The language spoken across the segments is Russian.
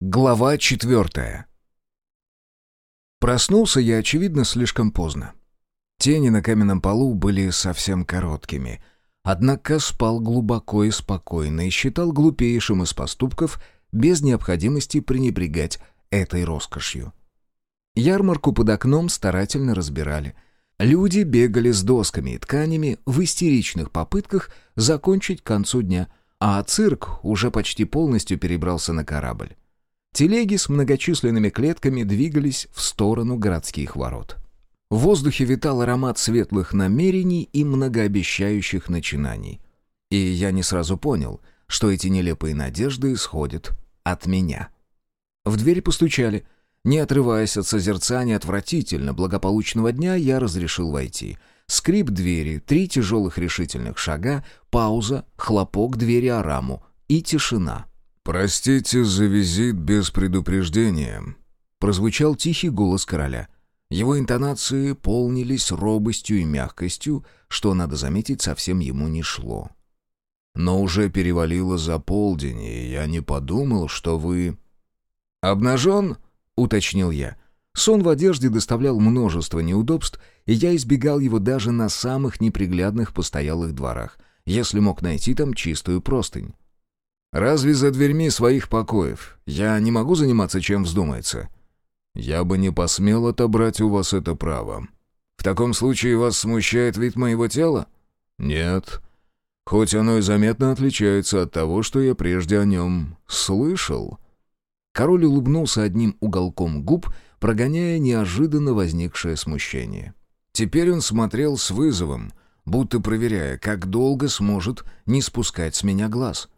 Глава четвертая. Проснулся я, очевидно, слишком поздно. Тени на каменном полу были совсем короткими. Однако спал глубоко и спокойно и считал глупейшим из поступков без необходимости пренебрегать этой роскошью. Ярмарку под окном старательно разбирали. Люди бегали с досками и тканями в истеричных попытках закончить к концу дня, а цирк уже почти полностью перебрался на корабль. Телеги с многочисленными клетками двигались в сторону городских ворот. В воздухе витал аромат светлых намерений и многообещающих начинаний. И я не сразу понял, что эти нелепые надежды исходят от меня. В дверь постучали. Не отрываясь от созерцания отвратительно благополучного дня, я разрешил войти. Скрип двери, три тяжелых решительных шага, пауза, хлопок двери о раму и тишина — «Простите за визит без предупреждения», — прозвучал тихий голос короля. Его интонации полнились робостью и мягкостью, что, надо заметить, совсем ему не шло. «Но уже перевалило за полдень, и я не подумал, что вы...» «Обнажен?» — уточнил я. Сон в одежде доставлял множество неудобств, и я избегал его даже на самых неприглядных постоялых дворах, если мог найти там чистую простынь. Разве за дверьми своих покоев я не могу заниматься, чем вздумается? Я бы не посмел отобрать у вас это право. В таком случае вас смущает вид моего тела? Нет. Хоть оно и заметно отличается от того, что я прежде о нем слышал. Король улыбнулся одним уголком губ, прогоняя неожиданно возникшее смущение. Теперь он смотрел с вызовом, будто проверяя, как долго сможет не спускать с меня глаз —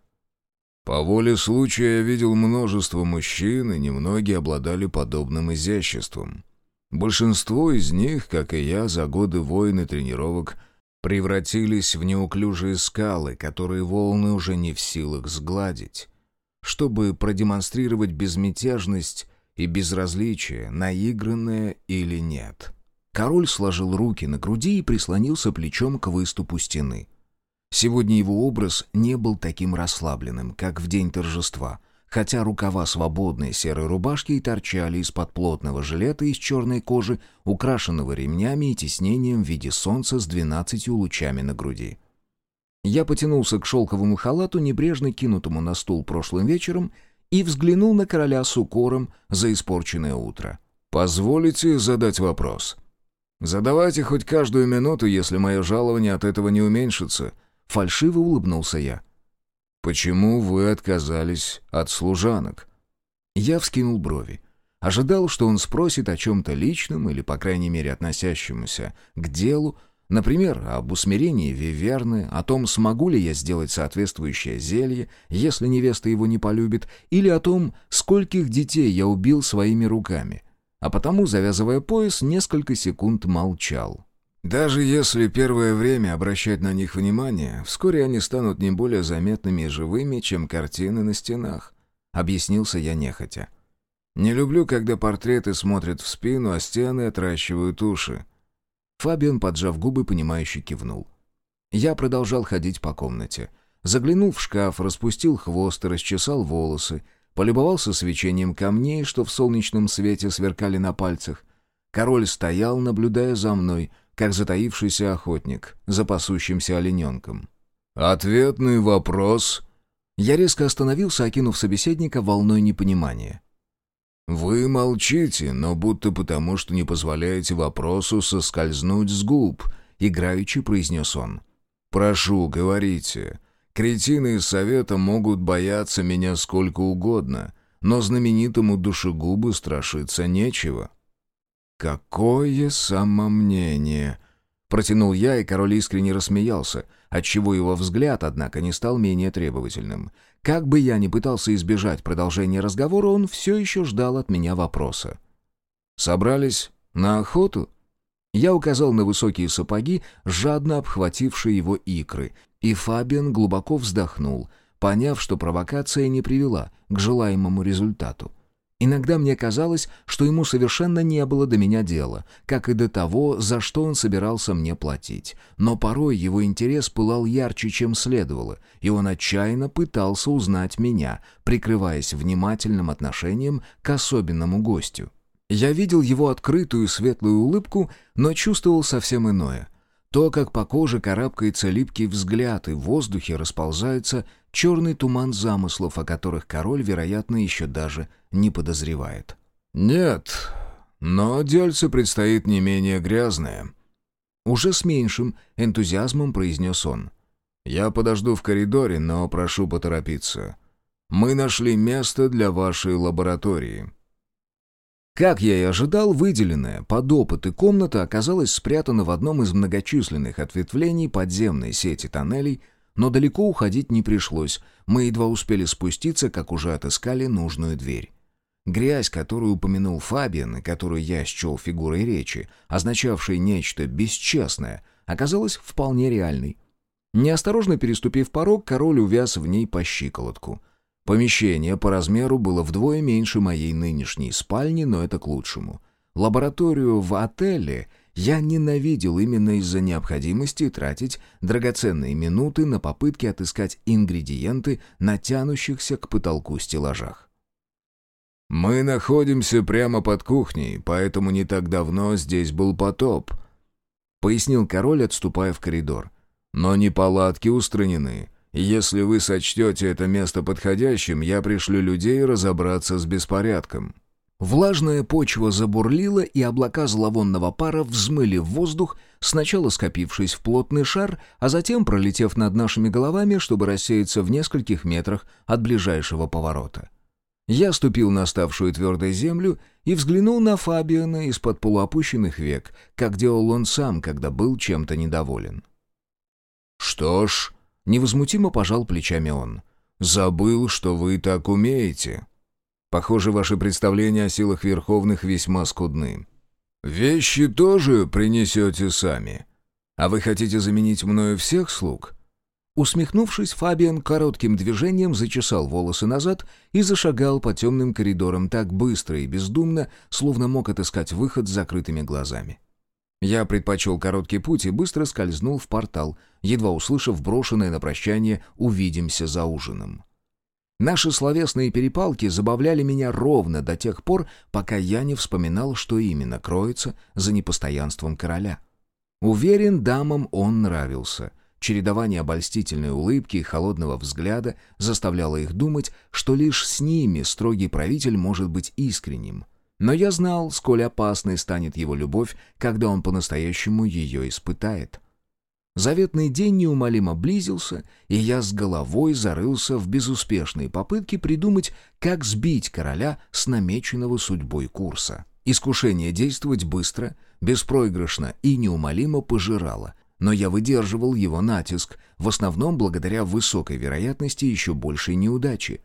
по воле случая я видел множество мужчин, и немногие обладали подобным изяществом. Большинство из них, как и я, за годы войн и тренировок превратились в неуклюжие скалы, которые волны уже не в силах сгладить. Чтобы продемонстрировать безмятежность и безразличие, наигранное или нет. Король сложил руки на груди и прислонился плечом к выступу стены — Сегодня его образ не был таким расслабленным, как в день торжества, хотя рукава свободной серой рубашки и торчали из-под плотного жилета из черной кожи, украшенного ремнями и тиснением в виде солнца с двенадцатью лучами на груди. Я потянулся к шелковому халату, небрежно кинутому на стул прошлым вечером, и взглянул на короля с укором за испорченное утро. «Позволите задать вопрос?» «Задавайте хоть каждую минуту, если мое жалование от этого не уменьшится», Фальшиво улыбнулся я. «Почему вы отказались от служанок?» Я вскинул брови. Ожидал, что он спросит о чем-то личном или, по крайней мере, относящемуся к делу, например, об усмирении Виверны, о том, смогу ли я сделать соответствующее зелье, если невеста его не полюбит, или о том, скольких детей я убил своими руками. А потому, завязывая пояс, несколько секунд молчал. Даже если первое время обращать на них внимание, вскоре они станут не более заметными и живыми, чем картины на стенах», — объяснился я нехотя. «Не люблю, когда портреты смотрят в спину, а стены отращивают уши». Фабиан, поджав губы, понимающе кивнул. Я продолжал ходить по комнате. Заглянул в шкаф, распустил хвост и расчесал волосы, полюбовался свечением камней, что в солнечном свете сверкали на пальцах. Король стоял, наблюдая за мной, как затаившийся охотник за пасущимся олененком. «Ответный вопрос?» Я резко остановился, окинув собеседника волной непонимания. «Вы молчите, но будто потому, что не позволяете вопросу соскользнуть с губ», — играючи произнес он. «Прошу, говорите. Кретины из совета могут бояться меня сколько угодно, но знаменитому душегубу страшиться нечего». «Какое самомнение!» Протянул я, и король искренне рассмеялся, отчего его взгляд, однако, не стал менее требовательным. Как бы я ни пытался избежать продолжения разговора, он все еще ждал от меня вопроса. «Собрались на охоту?» Я указал на высокие сапоги, жадно обхватившие его икры, и Фабиан глубоко вздохнул, поняв, что провокация не привела к желаемому результату. Иногда мне казалось, что ему совершенно не было до меня дела, как и до того, за что он собирался мне платить. Но порой его интерес пылал ярче, чем следовало, и он отчаянно пытался узнать меня, прикрываясь внимательным отношением к особенному гостю. Я видел его открытую светлую улыбку, но чувствовал совсем иное. То, как по коже карабкается липкий взгляд, и в воздухе расползается черный туман замыслов, о которых король, вероятно, еще даже не подозревает. «Нет, но дельце предстоит не менее грязное», — уже с меньшим энтузиазмом произнес он. «Я подожду в коридоре, но прошу поторопиться. Мы нашли место для вашей лаборатории». Как я и ожидал, выделенная под опыты комната оказалась спрятана в одном из многочисленных ответвлений подземной сети тоннелей, но далеко уходить не пришлось, мы едва успели спуститься, как уже отыскали нужную дверь. Грязь, которую упомянул Фабиан, и которую я счел фигурой речи, означавшей нечто бесчестное, оказалась вполне реальной. Неосторожно переступив порог, король увяз в ней по щиколотку. Помещение по размеру было вдвое меньше моей нынешней спальни, но это к лучшему. Лабораторию в отеле я ненавидел именно из-за необходимости тратить драгоценные минуты на попытки отыскать ингредиенты на тянущихся к потолку стеллажах. «Мы находимся прямо под кухней, поэтому не так давно здесь был потоп», — пояснил король, отступая в коридор. «Но неполадки устранены. Если вы сочтете это место подходящим, я пришлю людей разобраться с беспорядком». Влажная почва забурлила, и облака зловонного пара взмыли в воздух, сначала скопившись в плотный шар, а затем пролетев над нашими головами, чтобы рассеяться в нескольких метрах от ближайшего поворота. Я ступил на ставшую твердой землю и взглянул на Фабиана из-под полуопущенных век, как делал он сам, когда был чем-то недоволен. «Что ж», — невозмутимо пожал плечами он, — «забыл, что вы так умеете». Похоже, ваши представления о силах Верховных весьма скудны. Вещи тоже принесете сами. А вы хотите заменить мною всех слуг?» Усмехнувшись, Фабиан коротким движением зачесал волосы назад и зашагал по темным коридорам так быстро и бездумно, словно мог отыскать выход с закрытыми глазами. Я предпочел короткий путь и быстро скользнул в портал, едва услышав брошенное на прощание «увидимся за ужином». Наши словесные перепалки забавляли меня ровно до тех пор, пока я не вспоминал, что именно кроется за непостоянством короля. Уверен, дамам он нравился. Чередование обольстительной улыбки и холодного взгляда заставляло их думать, что лишь с ними строгий правитель может быть искренним. Но я знал, сколь опасной станет его любовь, когда он по-настоящему ее испытает. Заветный день неумолимо близился, и я с головой зарылся в безуспешные попытки придумать, как сбить короля с намеченного судьбой курса. Искушение действовать быстро, беспроигрышно и неумолимо пожирало, но я выдерживал его натиск, в основном благодаря высокой вероятности еще большей неудачи.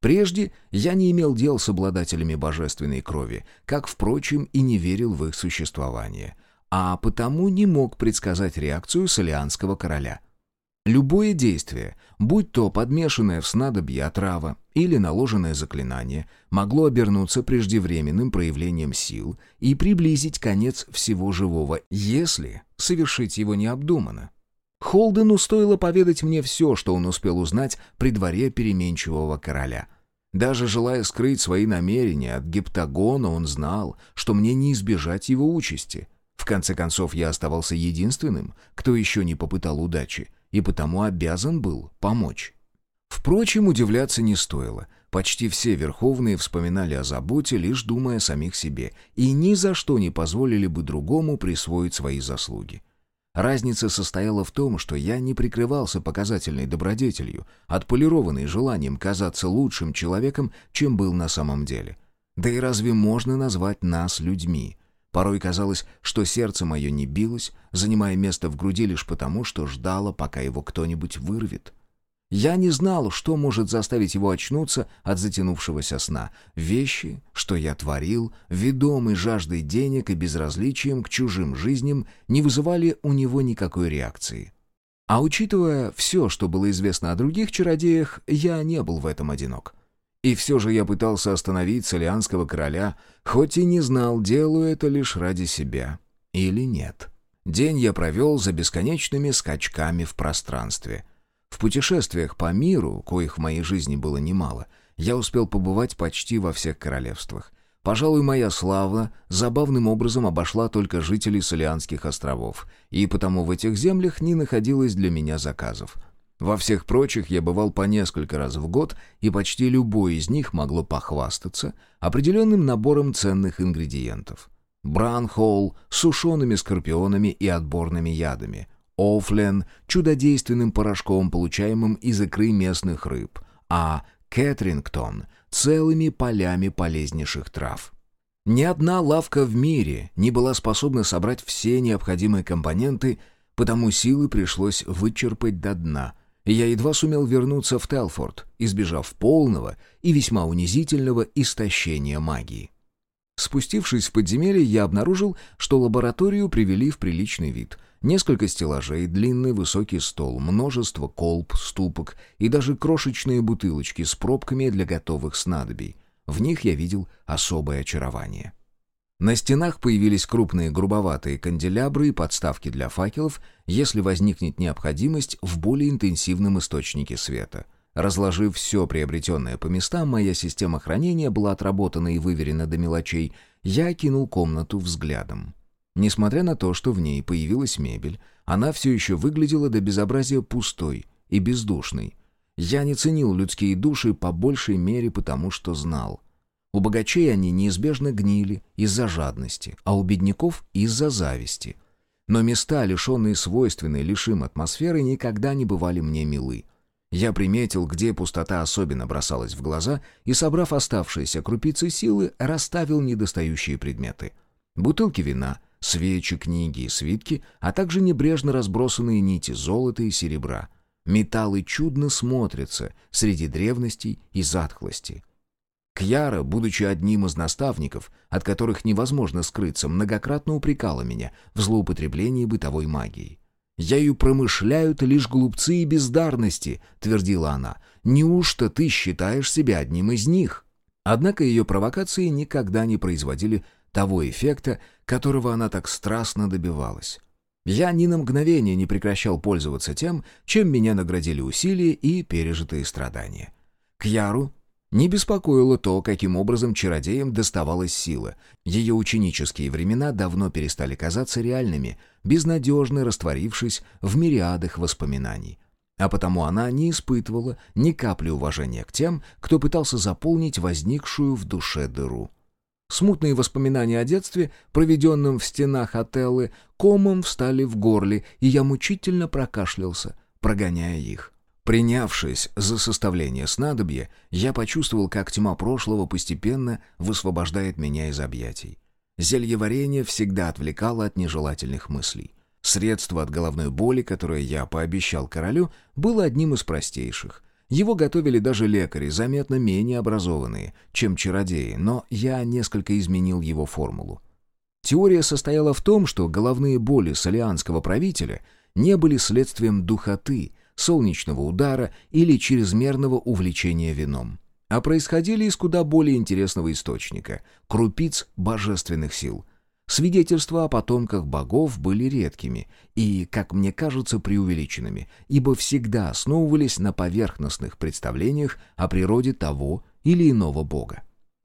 Прежде я не имел дел с обладателями божественной крови, как, впрочем, и не верил в их существование — а потому не мог предсказать реакцию солианского короля. Любое действие, будь то подмешанное в снадобье отрава или наложенное заклинание, могло обернуться преждевременным проявлением сил и приблизить конец всего живого, если совершить его необдуманно. Холдену стоило поведать мне все, что он успел узнать при дворе переменчивого короля. Даже желая скрыть свои намерения от гептагона, он знал, что мне не избежать его участи — в конце концов, я оставался единственным, кто еще не попытал удачи, и потому обязан был помочь. Впрочем, удивляться не стоило. Почти все верховные вспоминали о заботе, лишь думая о самих себе, и ни за что не позволили бы другому присвоить свои заслуги. Разница состояла в том, что я не прикрывался показательной добродетелью, отполированной желанием казаться лучшим человеком, чем был на самом деле. Да и разве можно назвать нас людьми? Порой казалось, что сердце мое не билось, занимая место в груди лишь потому, что ждало, пока его кто-нибудь вырвет. Я не знал, что может заставить его очнуться от затянувшегося сна. Вещи, что я творил, ведомый жаждой денег и безразличием к чужим жизням, не вызывали у него никакой реакции. А учитывая все, что было известно о других чародеях, я не был в этом одинок. И все же я пытался остановить солианского короля, хоть и не знал, делаю это лишь ради себя или нет. День я провел за бесконечными скачками в пространстве. В путешествиях по миру, коих в моей жизни было немало, я успел побывать почти во всех королевствах. Пожалуй, моя слава забавным образом обошла только жителей Солианских островов, и потому в этих землях не находилось для меня заказов. Во всех прочих я бывал по несколько раз в год, и почти любой из них могло похвастаться определенным набором ценных ингредиентов. Бранхолл с сушеными скорпионами и отборными ядами. Офлен — чудодейственным порошком, получаемым из икры местных рыб. А Кэтрингтон — целыми полями полезнейших трав. Ни одна лавка в мире не была способна собрать все необходимые компоненты, потому силы пришлось вычерпать до дна — и я едва сумел вернуться в Телфорд, избежав полного и весьма унизительного истощения магии. Спустившись в подземелье, я обнаружил, что лабораторию привели в приличный вид. Несколько стеллажей, длинный высокий стол, множество колб, ступок и даже крошечные бутылочки с пробками для готовых снадобий. В них я видел особое очарование. На стенах появились крупные грубоватые канделябры и подставки для факелов, если возникнет необходимость в более интенсивном источнике света. Разложив все приобретенное по местам, моя система хранения была отработана и выверена до мелочей, я окинул комнату взглядом. Несмотря на то, что в ней появилась мебель, она все еще выглядела до безобразия пустой и бездушной. Я не ценил людские души по большей мере потому, что знал — у богачей они неизбежно гнили из-за жадности, а у бедняков — из-за зависти. Но места, лишенные свойственной лишь им атмосферы, никогда не бывали мне милы. Я приметил, где пустота особенно бросалась в глаза, и, собрав оставшиеся крупицы силы, расставил недостающие предметы. Бутылки вина, свечи, книги и свитки, а также небрежно разбросанные нити золота и серебра. Металлы чудно смотрятся среди древностей и затхлости. Кьяра, будучи одним из наставников, от которых невозможно скрыться, многократно упрекала меня в злоупотреблении бытовой магией. «Ею промышляют лишь глупцы и бездарности», — твердила она. «Неужто ты считаешь себя одним из них?» Однако ее провокации никогда не производили того эффекта, которого она так страстно добивалась. Я ни на мгновение не прекращал пользоваться тем, чем меня наградили усилия и пережитые страдания. Кьяру не беспокоило то, каким образом чародеям доставалась сила. Ее ученические времена давно перестали казаться реальными, безнадежно растворившись в мириадах воспоминаний. А потому она не испытывала ни капли уважения к тем, кто пытался заполнить возникшую в душе дыру. Смутные воспоминания о детстве, проведенном в стенах Отеллы, комом встали в горле, и я мучительно прокашлялся, прогоняя их. Принявшись за составление снадобья, я почувствовал, как тьма прошлого постепенно высвобождает меня из объятий. Зелье варенья всегда отвлекало от нежелательных мыслей. Средство от головной боли, которое я пообещал королю, было одним из простейших. Его готовили даже лекари, заметно менее образованные, чем чародеи, но я несколько изменил его формулу. Теория состояла в том, что головные боли солианского правителя не были следствием духоты, солнечного удара или чрезмерного увлечения вином, а происходили из куда более интересного источника — крупиц божественных сил. Свидетельства о потомках богов были редкими и, как мне кажется, преувеличенными, ибо всегда основывались на поверхностных представлениях о природе того или иного бога.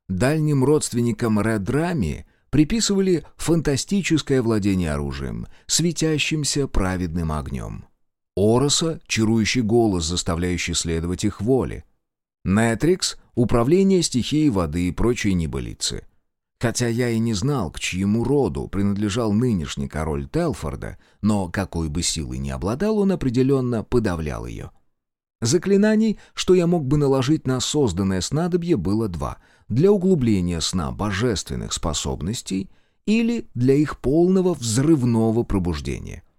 Дальним родственникам Редрами приписывали фантастическое владение оружием, светящимся праведным огнем. Ороса — чарующий голос, заставляющий следовать их воле. Нетрикс — управление стихией воды и прочие небылицы. Хотя я и не знал, к чьему роду принадлежал нынешний король Телфорда, но какой бы силой ни обладал, он определенно подавлял ее. Заклинаний, что я мог бы наложить на созданное снадобье, было два — для углубления сна божественных способностей или для их полного взрывного пробуждения —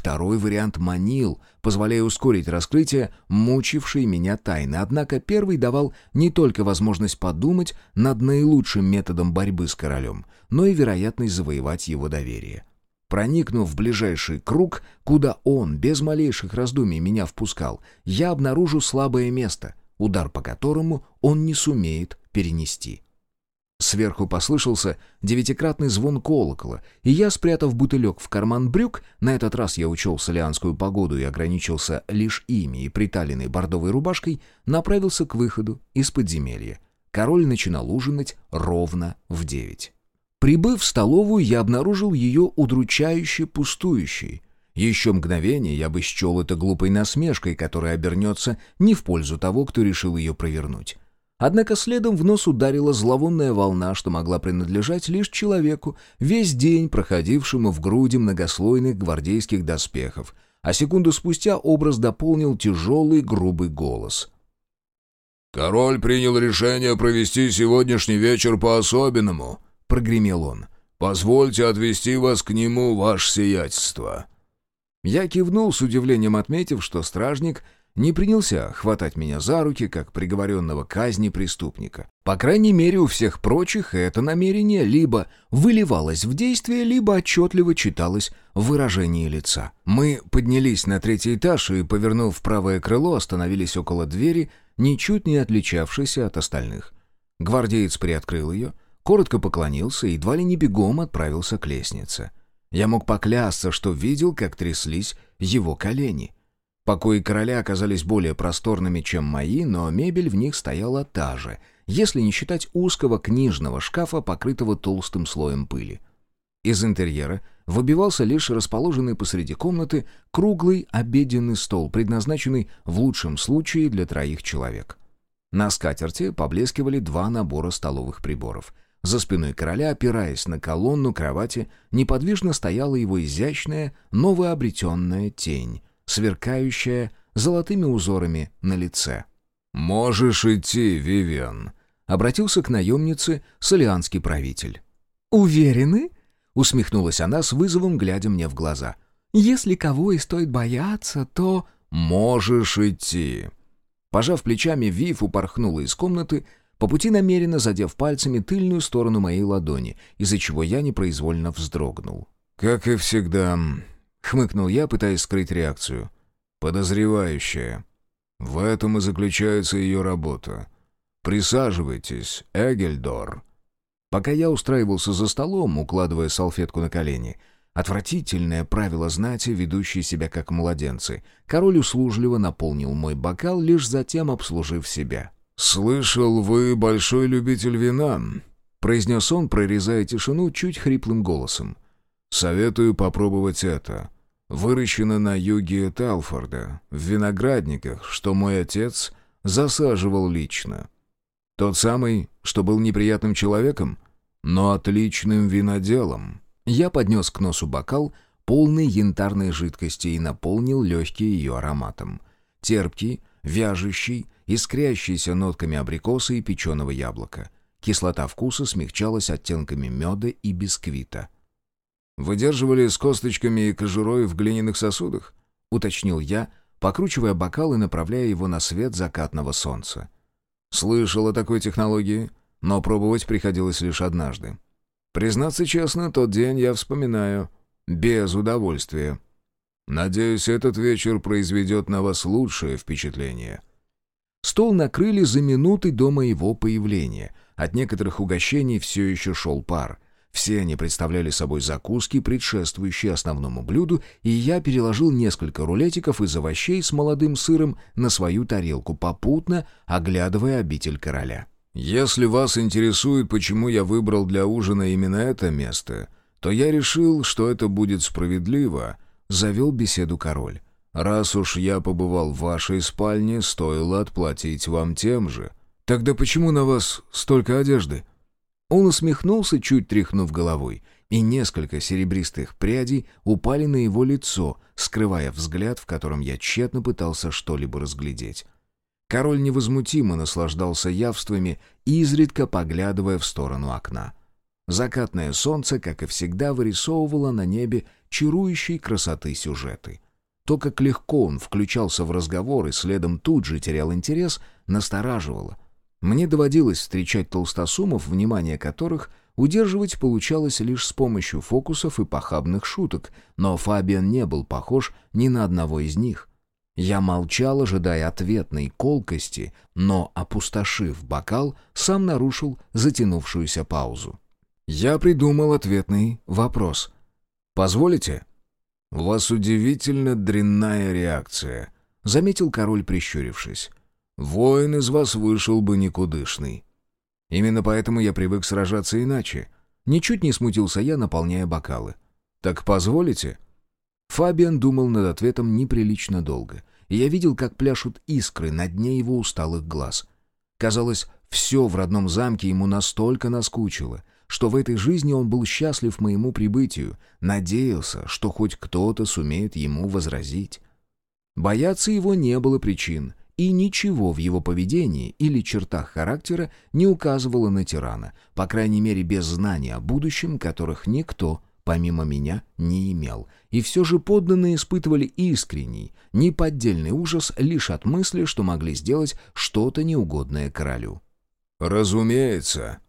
Второй вариант манил, позволяя ускорить раскрытие мучившей меня тайны, однако первый давал не только возможность подумать над наилучшим методом борьбы с королем, но и вероятность завоевать его доверие. Проникнув в ближайший круг, куда он без малейших раздумий меня впускал, я обнаружу слабое место, удар по которому он не сумеет перенести. Сверху послышался девятикратный звон колокола, и я, спрятав бутылек в карман брюк, на этот раз я учел солианскую погоду и ограничился лишь ими и приталенной бордовой рубашкой, направился к выходу из подземелья. Король начинал ужинать ровно в девять. Прибыв в столовую, я обнаружил ее удручающе пустующей. Еще мгновение я бы счел это глупой насмешкой, которая обернется не в пользу того, кто решил ее провернуть. Однако следом в нос ударила зловонная волна, что могла принадлежать лишь человеку, весь день проходившему в груди многослойных гвардейских доспехов, а секунду спустя образ дополнил тяжелый грубый голос. «Король принял решение провести сегодняшний вечер по-особенному», — прогремел он. «Позвольте отвести вас к нему, ваше сиятельство». Я кивнул с удивлением, отметив, что стражник — не принялся хватать меня за руки, как приговоренного казни преступника. По крайней мере, у всех прочих это намерение либо выливалось в действие, либо отчетливо читалось в выражении лица. Мы поднялись на третий этаж и, повернув правое крыло, остановились около двери, ничуть не отличавшейся от остальных. Гвардеец приоткрыл ее, коротко поклонился и едва ли не бегом отправился к лестнице. Я мог поклясться, что видел, как тряслись его колени — Покои короля оказались более просторными, чем мои, но мебель в них стояла та же, если не считать узкого книжного шкафа, покрытого толстым слоем пыли. Из интерьера выбивался лишь расположенный посреди комнаты круглый обеденный стол, предназначенный в лучшем случае для троих человек. На скатерти поблескивали два набора столовых приборов. За спиной короля, опираясь на колонну кровати, неподвижно стояла его изящная, новообретенная тень, сверкающая золотыми узорами на лице. «Можешь идти, Вивиан», — обратился к наемнице солианский правитель. «Уверены?» — усмехнулась она с вызовом, глядя мне в глаза. «Если кого и стоит бояться, то...» «Можешь идти». Пожав плечами, Вив упорхнула из комнаты, по пути намеренно задев пальцами тыльную сторону моей ладони, из-за чего я непроизвольно вздрогнул. «Как и всегда, — хмыкнул я, пытаясь скрыть реакцию. «Подозревающая. В этом и заключается ее работа. Присаживайтесь, Эгельдор». Пока я устраивался за столом, укладывая салфетку на колени, отвратительное правило знати, ведущее себя как младенцы, король услужливо наполнил мой бокал, лишь затем обслужив себя. «Слышал, вы большой любитель вина», — произнес он, прорезая тишину чуть хриплым голосом. Советую попробовать это. Выращено на юге Талфорда, в виноградниках, что мой отец засаживал лично. Тот самый, что был неприятным человеком, но отличным виноделом. Я поднес к носу бокал, полный янтарной жидкости, и наполнил легкий ее ароматом. Терпкий, вяжущий, искрящийся нотками абрикоса и печеного яблока. Кислота вкуса смягчалась оттенками меда и бисквита — «Выдерживали с косточками и кожурой в глиняных сосудах?» — уточнил я, покручивая бокал и направляя его на свет закатного солнца. «Слышал о такой технологии, но пробовать приходилось лишь однажды. Признаться честно, тот день я вспоминаю без удовольствия. Надеюсь, этот вечер произведет на вас лучшее впечатление». Стол накрыли за минуты до моего появления. От некоторых угощений все еще шел пар — все они представляли собой закуски, предшествующие основному блюду, и я переложил несколько рулетиков из овощей с молодым сыром на свою тарелку, попутно оглядывая обитель короля. «Если вас интересует, почему я выбрал для ужина именно это место, то я решил, что это будет справедливо», — завел беседу король. «Раз уж я побывал в вашей спальне, стоило отплатить вам тем же». «Тогда почему на вас столько одежды?» Он усмехнулся, чуть тряхнув головой, и несколько серебристых прядей упали на его лицо, скрывая взгляд, в котором я тщетно пытался что-либо разглядеть. Король невозмутимо наслаждался явствами, изредка поглядывая в сторону окна. Закатное солнце, как и всегда, вырисовывало на небе чарующей красоты сюжеты. То, как легко он включался в разговор и следом тут же терял интерес, настораживало — мне доводилось встречать толстосумов, внимание которых удерживать получалось лишь с помощью фокусов и похабных шуток, но Фабиан не был похож ни на одного из них. Я молчал, ожидая ответной колкости, но, опустошив бокал, сам нарушил затянувшуюся паузу. Я придумал ответный вопрос. «Позволите?» «У вас удивительно дрянная реакция», — заметил король, прищурившись. «Воин из вас вышел бы никудышный». Именно поэтому я привык сражаться иначе. Ничуть не смутился я, наполняя бокалы. «Так позволите?» Фабиан думал над ответом неприлично долго, и я видел, как пляшут искры на дне его усталых глаз. Казалось, все в родном замке ему настолько наскучило, что в этой жизни он был счастлив моему прибытию, надеялся, что хоть кто-то сумеет ему возразить. Бояться его не было причин, и ничего в его поведении или чертах характера не указывало на тирана, по крайней мере без знания о будущем, которых никто, помимо меня, не имел. И все же подданные испытывали искренний, неподдельный ужас лишь от мысли, что могли сделать что-то неугодное королю. «Разумеется».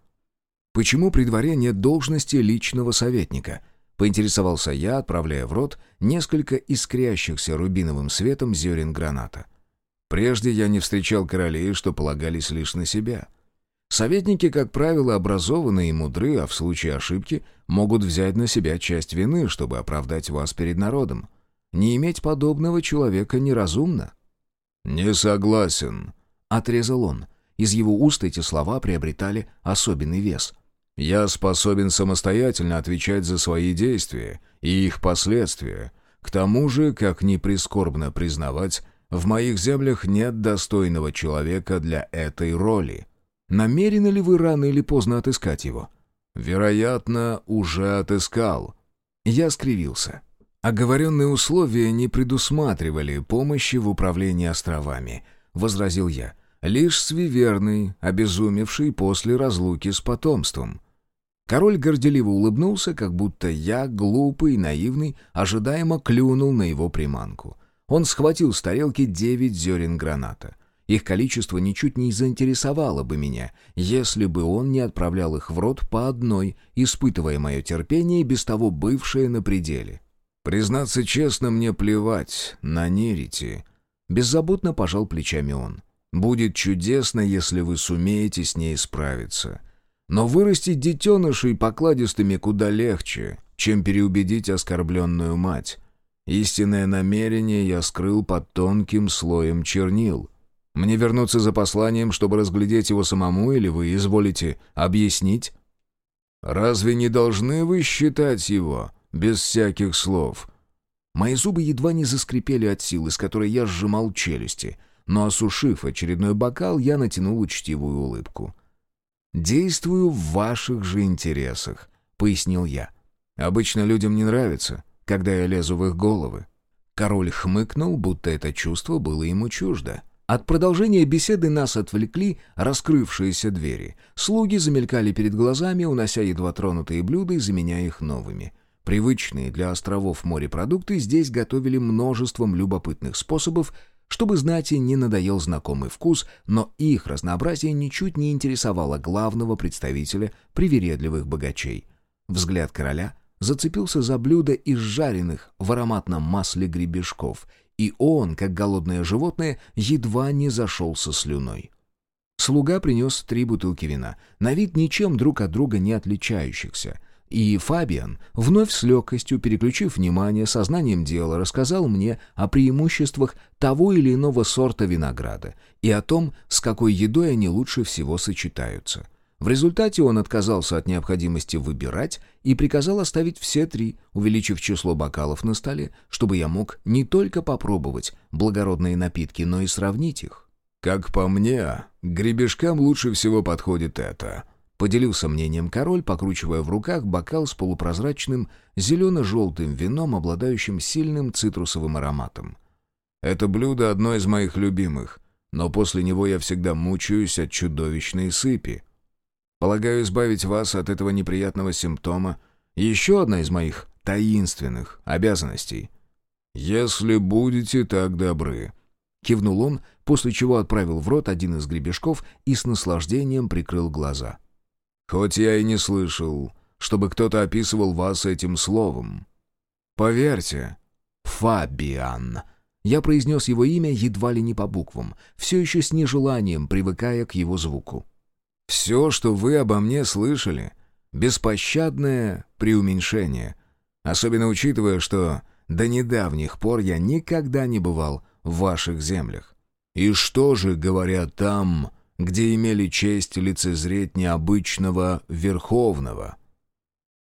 «Почему при дворе нет должности личного советника?» — поинтересовался я, отправляя в рот несколько искрящихся рубиновым светом зерен граната. Прежде я не встречал королей, что полагались лишь на себя. Советники, как правило, образованы и мудры, а в случае ошибки могут взять на себя часть вины, чтобы оправдать вас перед народом. Не иметь подобного человека неразумно. «Не согласен», — отрезал он. Из его уст эти слова приобретали особенный вес. «Я способен самостоятельно отвечать за свои действия и их последствия. К тому же, как ни прискорбно признавать, в моих землях нет достойного человека для этой роли. Намерены ли вы рано или поздно отыскать его? Вероятно, уже отыскал. Я скривился. Оговоренные условия не предусматривали помощи в управлении островами, возразил я. Лишь свиверный, обезумевший после разлуки с потомством. Король горделиво улыбнулся, как будто я, глупый, наивный, ожидаемо клюнул на его приманку. Он схватил с тарелки девять зерен граната. Их количество ничуть не заинтересовало бы меня, если бы он не отправлял их в рот по одной, испытывая мое терпение, без того бывшее на пределе. «Признаться честно, мне плевать на нерити», — беззаботно пожал плечами он. «Будет чудесно, если вы сумеете с ней справиться. Но вырастить детенышей покладистыми куда легче, чем переубедить оскорбленную мать. Истинное намерение я скрыл под тонким слоем чернил. Мне вернуться за посланием, чтобы разглядеть его самому, или вы изволите объяснить? Разве не должны вы считать его без всяких слов? Мои зубы едва не заскрипели от силы, с которой я сжимал челюсти, но, осушив очередной бокал, я натянул учтивую улыбку. «Действую в ваших же интересах», — пояснил я. «Обычно людям не нравится, когда я лезу в их головы. Король хмыкнул, будто это чувство было ему чуждо. От продолжения беседы нас отвлекли раскрывшиеся двери. Слуги замелькали перед глазами, унося едва тронутые блюда и заменяя их новыми. Привычные для островов морепродукты здесь готовили множеством любопытных способов, чтобы знать и не надоел знакомый вкус, но их разнообразие ничуть не интересовало главного представителя привередливых богачей. Взгляд короля зацепился за блюдо из жареных в ароматном масле гребешков, и он, как голодное животное, едва не зашелся слюной. Слуга принес три бутылки вина, на вид ничем друг от друга не отличающихся, и Фабиан, вновь с легкостью переключив внимание, сознанием дела, рассказал мне о преимуществах того или иного сорта винограда и о том, с какой едой они лучше всего сочетаются — в результате он отказался от необходимости выбирать и приказал оставить все три, увеличив число бокалов на столе, чтобы я мог не только попробовать благородные напитки, но и сравнить их. «Как по мне, гребешкам лучше всего подходит это», — поделился мнением король, покручивая в руках бокал с полупрозрачным зелено-желтым вином, обладающим сильным цитрусовым ароматом. «Это блюдо одно из моих любимых, но после него я всегда мучаюсь от чудовищной сыпи». Полагаю, избавить вас от этого неприятного симптома — еще одна из моих таинственных обязанностей. Если будете так добры». Кивнул он, после чего отправил в рот один из гребешков и с наслаждением прикрыл глаза. «Хоть я и не слышал, чтобы кто-то описывал вас этим словом. Поверьте, Фабиан, Я произнес его имя едва ли не по буквам, все еще с нежеланием, привыкая к его звуку. «Все, что вы обо мне слышали, беспощадное преуменьшение, особенно учитывая, что до недавних пор я никогда не бывал в ваших землях. И что же говорят там, где имели честь лицезреть необычного Верховного?»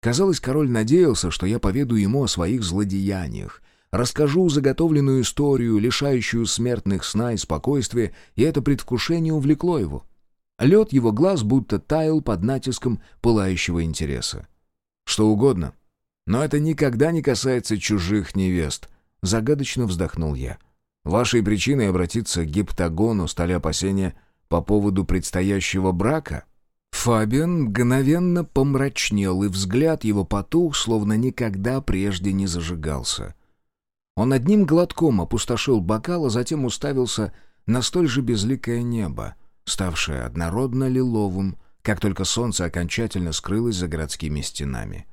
Казалось, король надеялся, что я поведу ему о своих злодеяниях, расскажу заготовленную историю, лишающую смертных сна и спокойствия, и это предвкушение увлекло его. Лед его глаз будто таял под натиском пылающего интереса. «Что угодно. Но это никогда не касается чужих невест», — загадочно вздохнул я. «Вашей причиной обратиться к гептагону стали опасения по поводу предстоящего брака?» Фабиан мгновенно помрачнел, и взгляд его потух, словно никогда прежде не зажигался. Он одним глотком опустошил бокал, а затем уставился на столь же безликое небо, ставшее однородно лиловым, как только солнце окончательно скрылось за городскими стенами.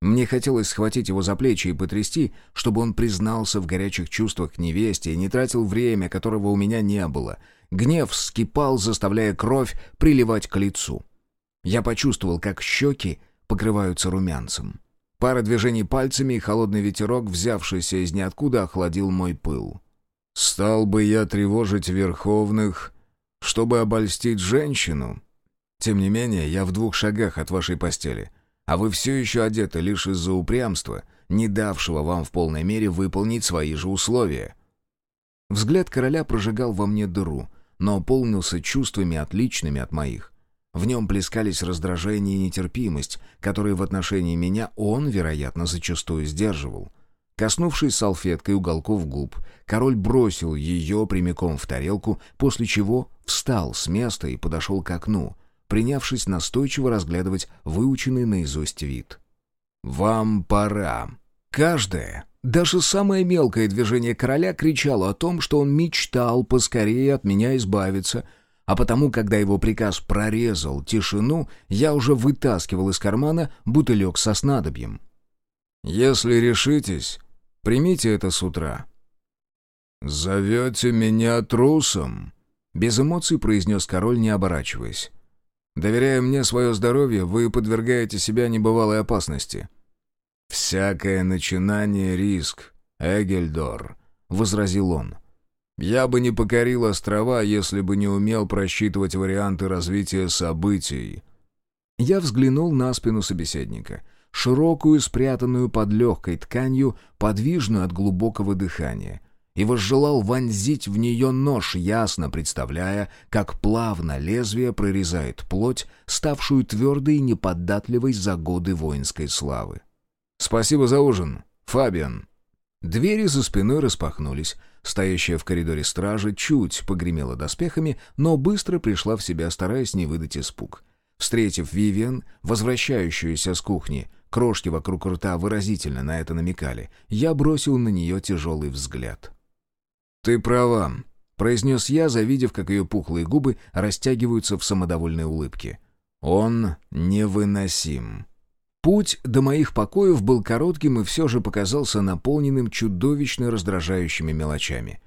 Мне хотелось схватить его за плечи и потрясти, чтобы он признался в горячих чувствах к невесте и не тратил время, которого у меня не было. Гнев вскипал, заставляя кровь приливать к лицу. Я почувствовал, как щеки покрываются румянцем. Пара движений пальцами, и холодный ветерок, взявшийся из ниоткуда, охладил мой пыл. «Стал бы я тревожить верховных, чтобы обольстить женщину? Тем не менее, я в двух шагах от вашей постели, а вы все еще одеты лишь из-за упрямства, не давшего вам в полной мере выполнить свои же условия». Взгляд короля прожигал во мне дыру, но полнился чувствами, отличными от моих. В нем плескались раздражение и нетерпимость, которые в отношении меня он, вероятно, зачастую сдерживал. Коснувшись салфеткой уголков губ, король бросил ее прямиком в тарелку, после чего встал с места и подошел к окну, принявшись настойчиво разглядывать выученный наизусть вид. «Вам пора». Каждое, даже самое мелкое движение короля кричало о том, что он мечтал поскорее от меня избавиться — а потому, когда его приказ прорезал тишину, я уже вытаскивал из кармана бутылек со снадобьем. «Если решитесь, примите это с утра». «Зовете меня трусом?» — без эмоций произнес король, не оборачиваясь. «Доверяя мне свое здоровье, вы подвергаете себя небывалой опасности». «Всякое начинание — риск, Эгельдор», — возразил он. Я бы не покорил острова, если бы не умел просчитывать варианты развития событий. Я взглянул на спину собеседника, широкую, спрятанную под легкой тканью, подвижную от глубокого дыхания, и возжелал вонзить в нее нож, ясно представляя, как плавно лезвие прорезает плоть, ставшую твердой и неподатливой за годы воинской славы. «Спасибо за ужин, Фабиан», Двери за спиной распахнулись. Стоящая в коридоре стража чуть погремела доспехами, но быстро пришла в себя, стараясь не выдать испуг. Встретив Вивиан, возвращающуюся с кухни, крошки вокруг рта выразительно на это намекали, я бросил на нее тяжелый взгляд. «Ты права», — произнес я, завидев, как ее пухлые губы растягиваются в самодовольной улыбке. «Он невыносим». Путь до моих покоев был коротким и все же показался наполненным чудовищно раздражающими мелочами.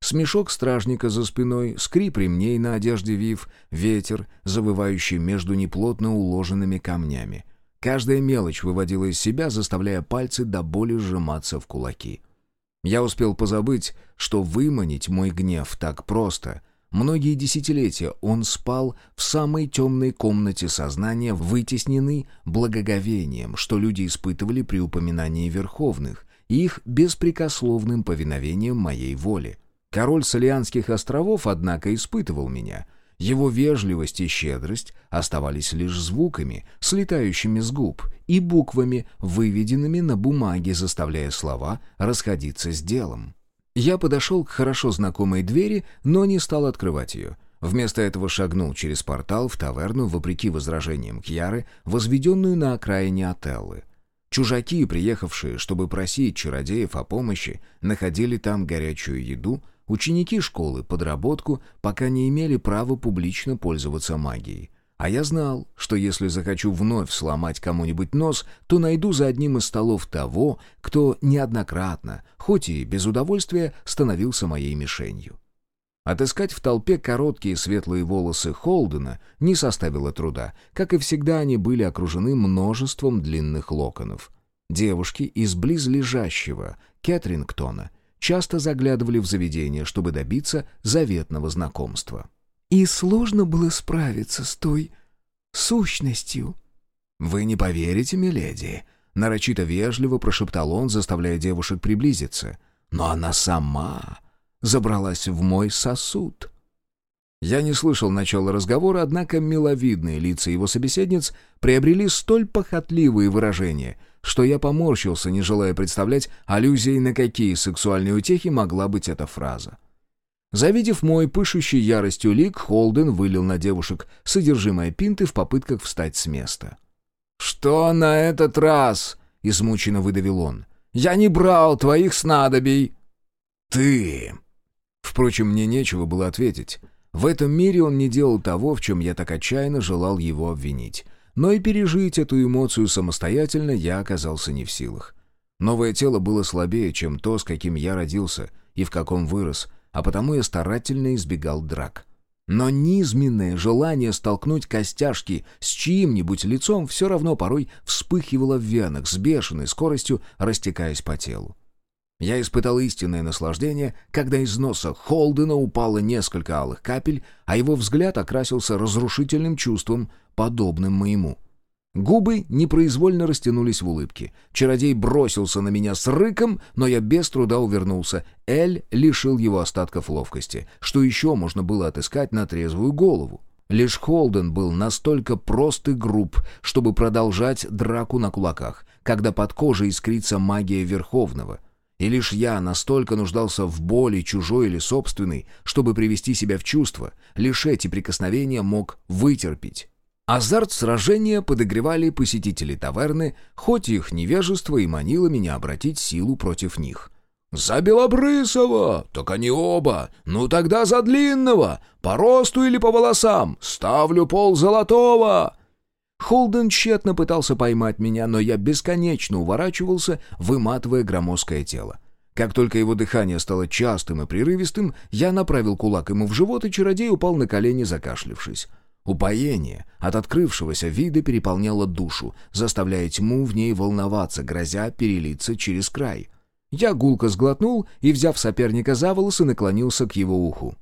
Смешок стражника за спиной, скрип ремней на одежде Вив, ветер, завывающий между неплотно уложенными камнями. Каждая мелочь выводила из себя, заставляя пальцы до боли сжиматься в кулаки. Я успел позабыть, что выманить мой гнев так просто — Многие десятилетия он спал в самой темной комнате сознания, вытесненный благоговением, что люди испытывали при упоминании верховных, и их беспрекословным повиновением моей воле. Король Солианских островов, однако, испытывал меня. Его вежливость и щедрость оставались лишь звуками, слетающими с губ, и буквами, выведенными на бумаге, заставляя слова расходиться с делом. Я подошел к хорошо знакомой двери, но не стал открывать ее. Вместо этого шагнул через портал в таверну, вопреки возражениям Кьяры, возведенную на окраине Отеллы. Чужаки, приехавшие, чтобы просить чародеев о помощи, находили там горячую еду, ученики школы — подработку, пока не имели права публично пользоваться магией. А я знал, что если захочу вновь сломать кому-нибудь нос, то найду за одним из столов того, кто неоднократно, хоть и без удовольствия, становился моей мишенью. Отыскать в толпе короткие светлые волосы Холдена не составило труда. Как и всегда, они были окружены множеством длинных локонов. Девушки из близлежащего Кэтрингтона часто заглядывали в заведение, чтобы добиться заветного знакомства. «И сложно было справиться с той сущностью». «Вы не поверите, миледи», — нарочито вежливо прошептал он, заставляя девушек приблизиться. «Но она сама забралась в мой сосуд». Я не слышал начала разговора, однако миловидные лица его собеседниц приобрели столь похотливые выражения, что я поморщился, не желая представлять аллюзией, на какие сексуальные утехи могла быть эта фраза. Завидев мой пышущий яростью лик, Холден вылил на девушек содержимое пинты в попытках встать с места. «Что на этот раз?» — измученно выдавил он. «Я не брал твоих снадобий!» «Ты!» Впрочем, мне нечего было ответить. В этом мире он не делал того, в чем я так отчаянно желал его обвинить. Но и пережить эту эмоцию самостоятельно я оказался не в силах. Новое тело было слабее, чем то, с каким я родился и в каком вырос, а потому я старательно избегал драк. Но низменное желание столкнуть костяшки с чьим-нибудь лицом все равно порой вспыхивало в венах с бешеной скоростью, растекаясь по телу. Я испытал истинное наслаждение, когда из носа Холдена упало несколько алых капель, а его взгляд окрасился разрушительным чувством, подобным моему. Губы непроизвольно растянулись в улыбке. Чародей бросился на меня с рыком, но я без труда увернулся. Эль лишил его остатков ловкости. Что еще можно было отыскать на трезвую голову? Лишь Холден был настолько прост и груб, чтобы продолжать драку на кулаках, когда под кожей искрится магия Верховного. И лишь я настолько нуждался в боли, чужой или собственной, чтобы привести себя в чувство, лишь эти прикосновения мог вытерпеть. Азарт сражения подогревали посетители таверны, хоть их невежество и манило меня обратить силу против них. «За Белобрысова! Так они оба! Ну тогда за Длинного! По росту или по волосам! Ставлю пол золотого!» Холден тщетно пытался поймать меня, но я бесконечно уворачивался, выматывая громоздкое тело. Как только его дыхание стало частым и прерывистым, я направил кулак ему в живот, и чародей упал на колени, закашлившись. Упоение от открывшегося вида переполняло душу, заставляя тьму в ней волноваться, грозя перелиться через край. Я гулко сглотнул и, взяв соперника за волосы, наклонился к его уху.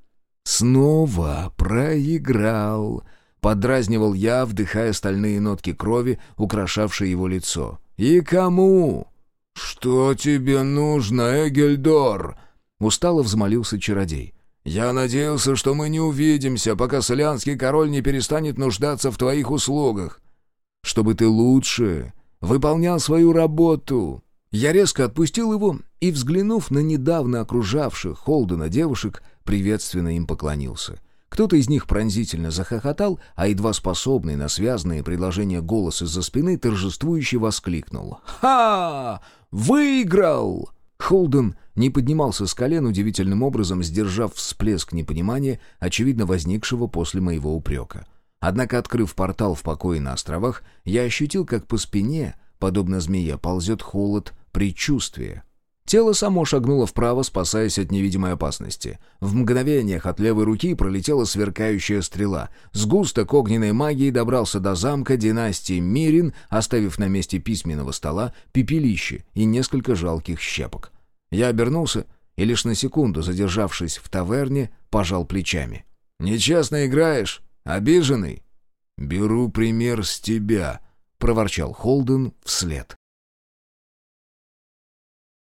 «Снова проиграл!» — подразнивал я, вдыхая стальные нотки крови, украшавшие его лицо. «И кому?» «Что тебе нужно, Эгельдор?» — устало взмолился чародей. «Я надеялся, что мы не увидимся, пока Солянский король не перестанет нуждаться в твоих услугах. Чтобы ты лучше выполнял свою работу». Я резко отпустил его и, взглянув на недавно окружавших Холдена девушек, приветственно им поклонился. Кто-то из них пронзительно захохотал, а едва способный на связанные предложения голос из-за спины торжествующе воскликнул. «Ха! Выиграл!» Холден не поднимался с колен удивительным образом, сдержав всплеск непонимания, очевидно возникшего после моего упрека. Однако, открыв портал в покое на островах, я ощутил, как по спине, подобно змее, ползет холод предчувствия. Тело само шагнуло вправо, спасаясь от невидимой опасности. В мгновениях от левой руки пролетела сверкающая стрела. Сгусток огненной магии добрался до замка династии Мирин, оставив на месте письменного стола пепелище и несколько жалких щепок. Я обернулся и лишь на секунду, задержавшись в таверне, пожал плечами. «Нечестно играешь? Обиженный?» «Беру пример с тебя», — проворчал Холден вслед.